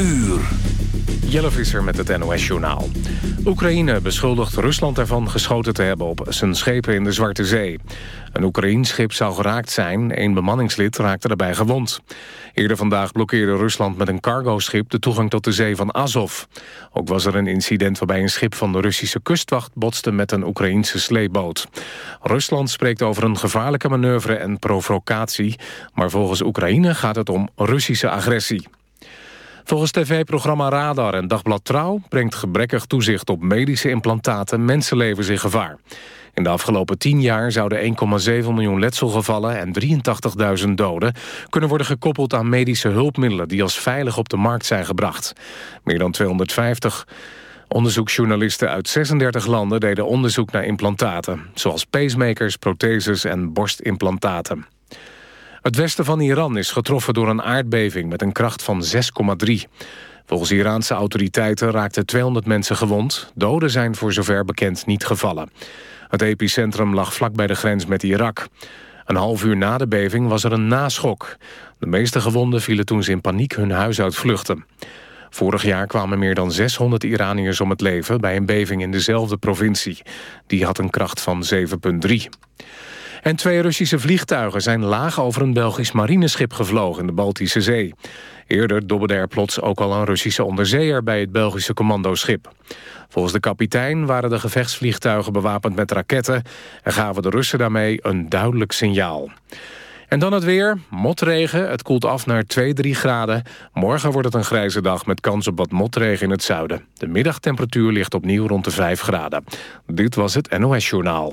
uur. Jelle Visser met het NOS-journaal. Oekraïne beschuldigt Rusland ervan geschoten te hebben op zijn schepen in de Zwarte Zee. Een Oekraïns schip zou geraakt zijn, een bemanningslid raakte daarbij gewond. Eerder vandaag blokkeerde Rusland met een cargoschip de toegang tot de zee van Azov. Ook was er een incident waarbij een schip van de Russische kustwacht botste met een Oekraïnse sleepboot. Rusland spreekt over een gevaarlijke manoeuvre en provocatie, maar volgens Oekraïne gaat het om Russische agressie. Volgens tv-programma Radar en Dagblad Trouw... brengt gebrekkig toezicht op medische implantaten mensenlevens in gevaar. In de afgelopen tien jaar zouden 1,7 miljoen letselgevallen en 83.000 doden kunnen worden gekoppeld aan medische hulpmiddelen die als veilig op de markt zijn gebracht. Meer dan 250 onderzoeksjournalisten uit 36 landen deden onderzoek naar implantaten, zoals pacemakers, protheses en borstimplantaten. Het westen van Iran is getroffen door een aardbeving met een kracht van 6,3. Volgens Iraanse autoriteiten raakten 200 mensen gewond. Doden zijn voor zover bekend niet gevallen. Het epicentrum lag vlak bij de grens met Irak. Een half uur na de beving was er een naschok. De meeste gewonden vielen toen ze in paniek hun huis uit vluchten. Vorig jaar kwamen meer dan 600 Iraniërs om het leven... bij een beving in dezelfde provincie. Die had een kracht van 7,3. En twee Russische vliegtuigen zijn laag over een Belgisch marineschip gevlogen in de Baltische Zee. Eerder dobberde er plots ook al een Russische onderzeeër bij het Belgische commandoschip. Volgens de kapitein waren de gevechtsvliegtuigen bewapend met raketten... en gaven de Russen daarmee een duidelijk signaal. En dan het weer. Motregen. Het koelt af naar 2, 3 graden. Morgen wordt het een grijze dag met kans op wat motregen in het zuiden. De middagtemperatuur ligt opnieuw rond de 5 graden. Dit was het NOS Journaal.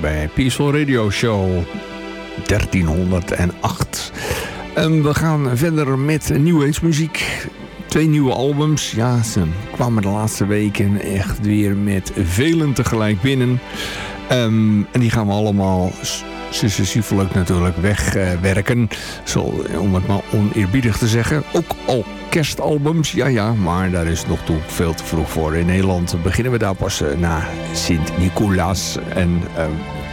Bij Peaceful Radio Show 1308. En we gaan verder met nieuwe muziek. Twee nieuwe albums. Ja, ze kwamen de laatste weken echt weer met velen tegelijk binnen. Ehm, en die gaan we allemaal successievelijk natuurlijk wegwerken. Om het maar oneerbiedig te zeggen. Ook al kerstalbums, ja ja, maar daar is nog toe veel te vroeg voor. In Nederland beginnen we daar pas uh, na Sint-Nicolaas. En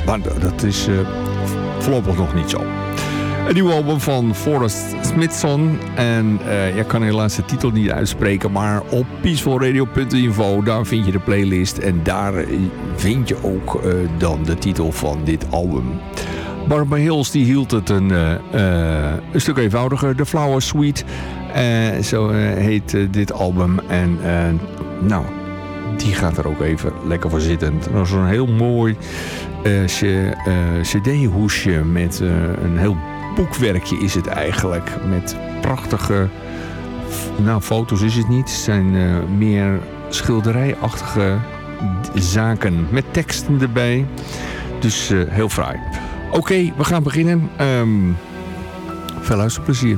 uh, dat is uh, voorlopig nog niet zo. Een nieuw album van Forrest Smithson. En uh, ik kan helaas de titel niet uitspreken. Maar op peacefulradio.info, daar vind je de playlist. En daar vind je ook dan de titel van dit album. Barbara Hills die hield het een, een stuk eenvoudiger. The Flower Suite. Zo heet dit album. En nou, die gaat er ook even lekker voor zitten. Dat was een heel mooi cd-hoesje met een heel boekwerkje is het eigenlijk. Met prachtige, nou foto's is het niet. Het zijn meer schilderijachtige zaken met teksten erbij. Dus heel fraai. Oké, we gaan beginnen. Um, veel luisterplezier.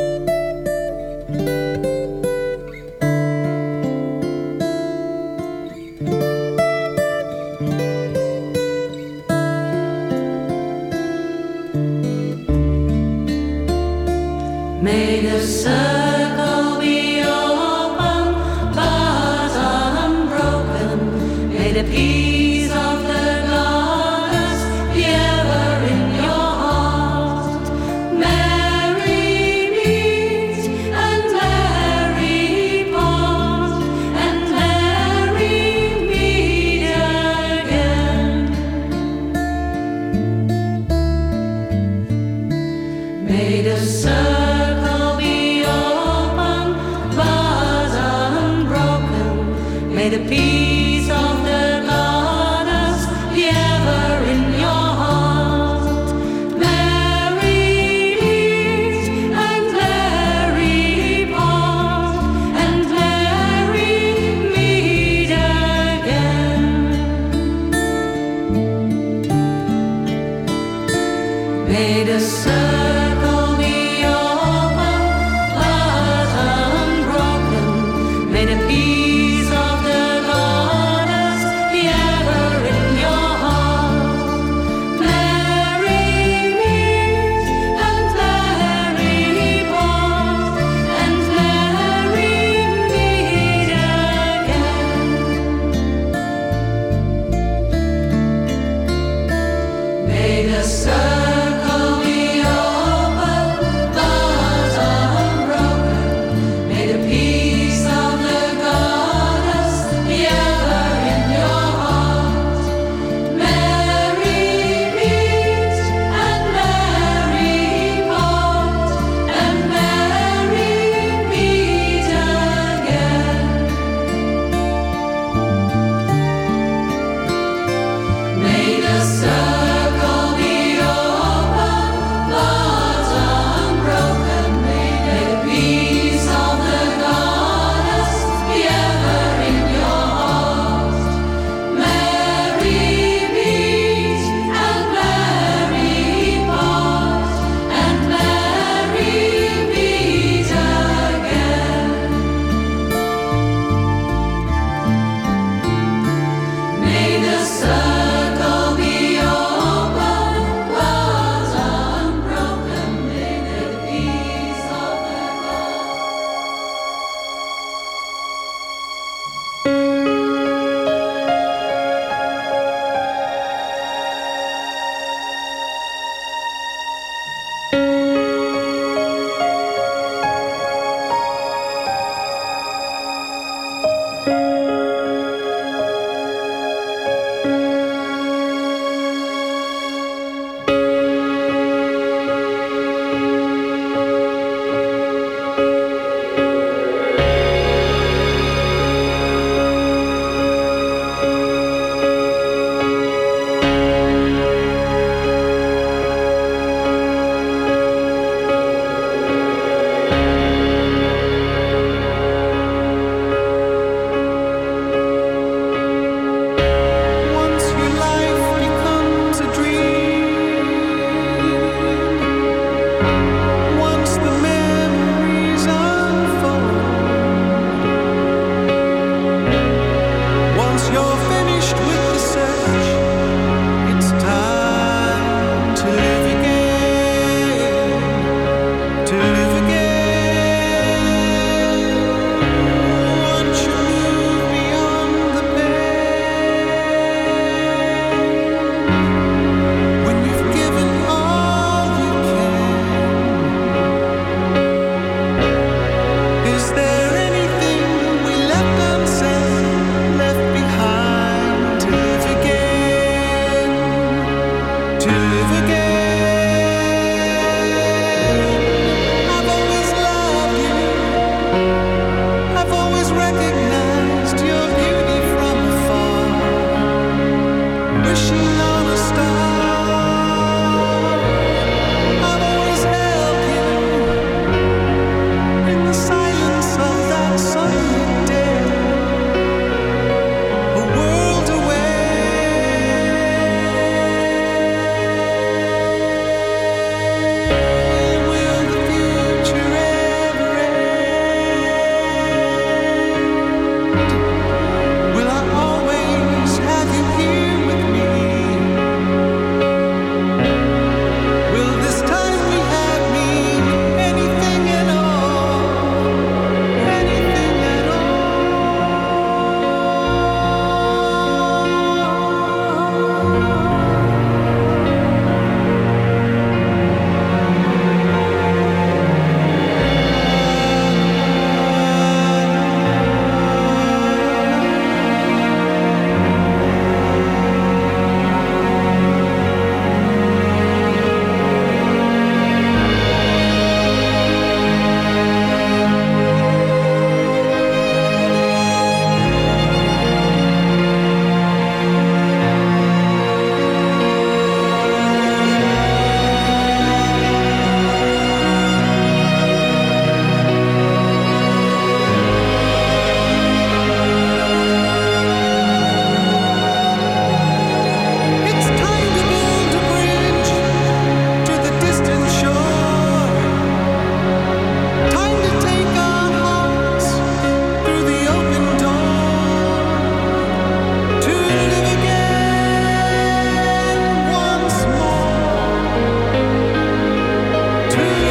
me. to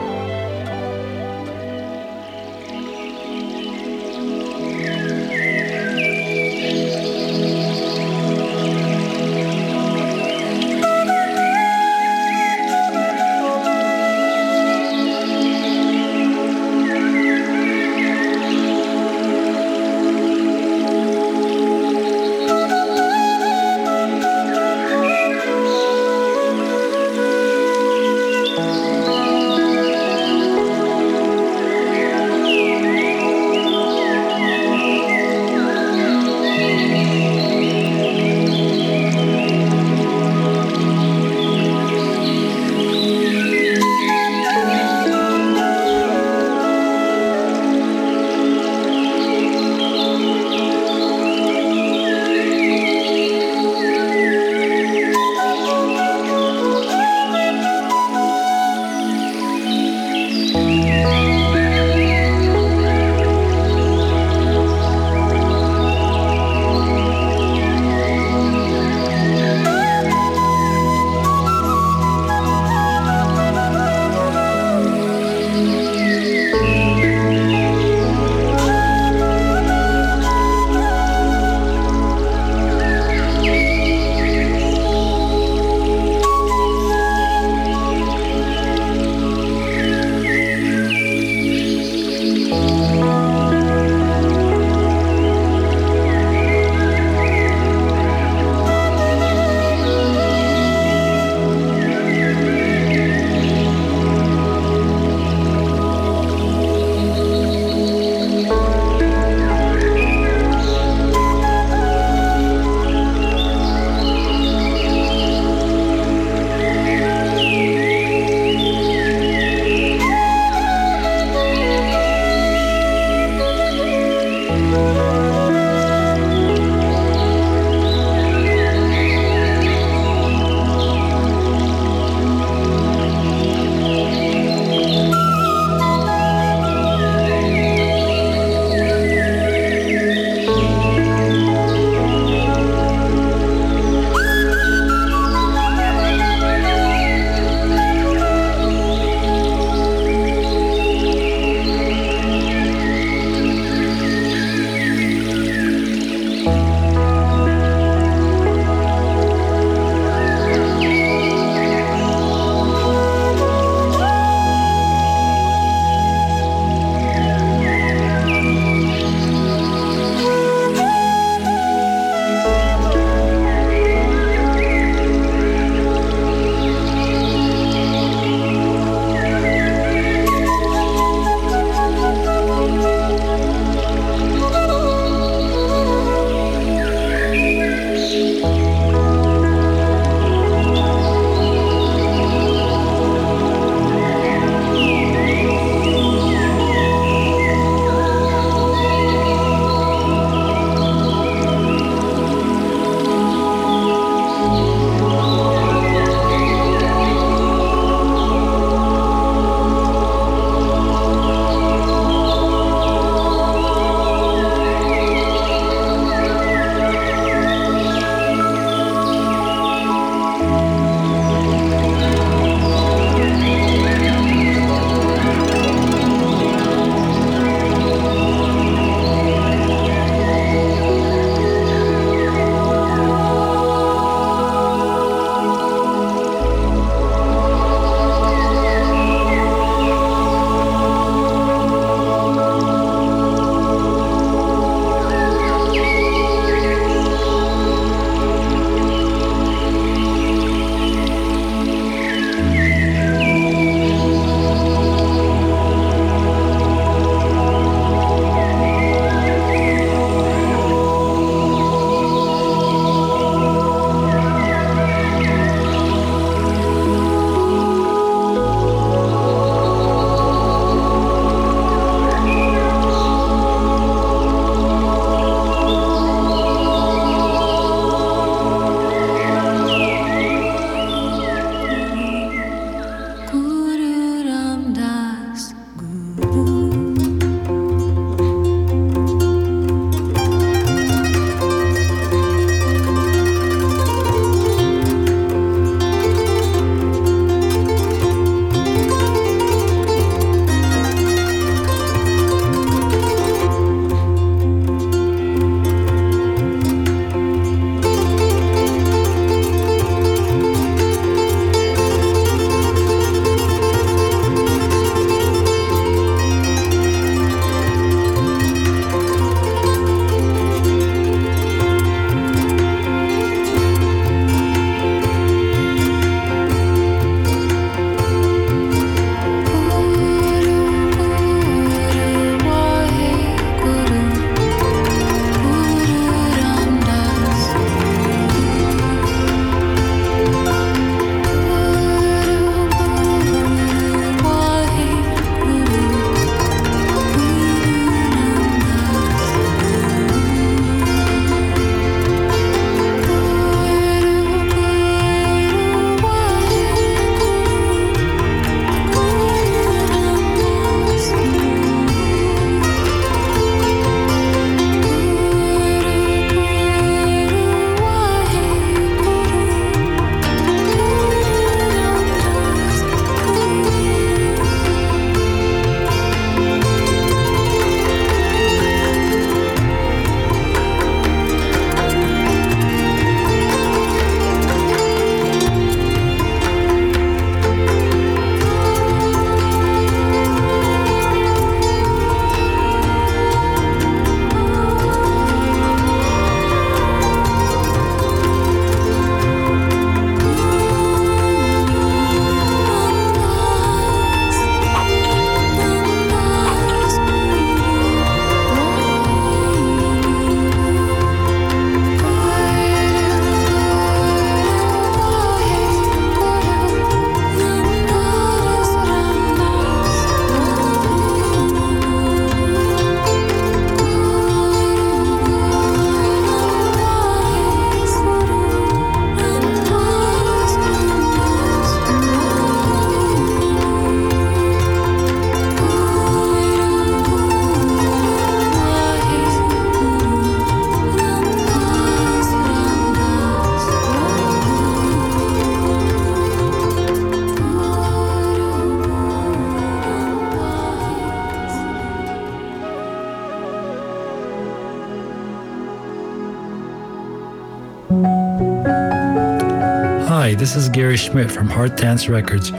this is Gary Schmidt from Heart Dance Records.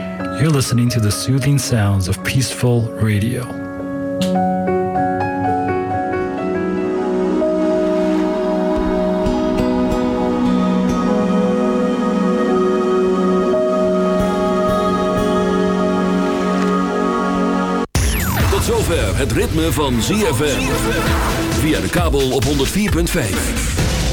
You're listening to the soothing sounds of peaceful radio. Tot zover het ritme van ZFM. Via de kabel op 104.5.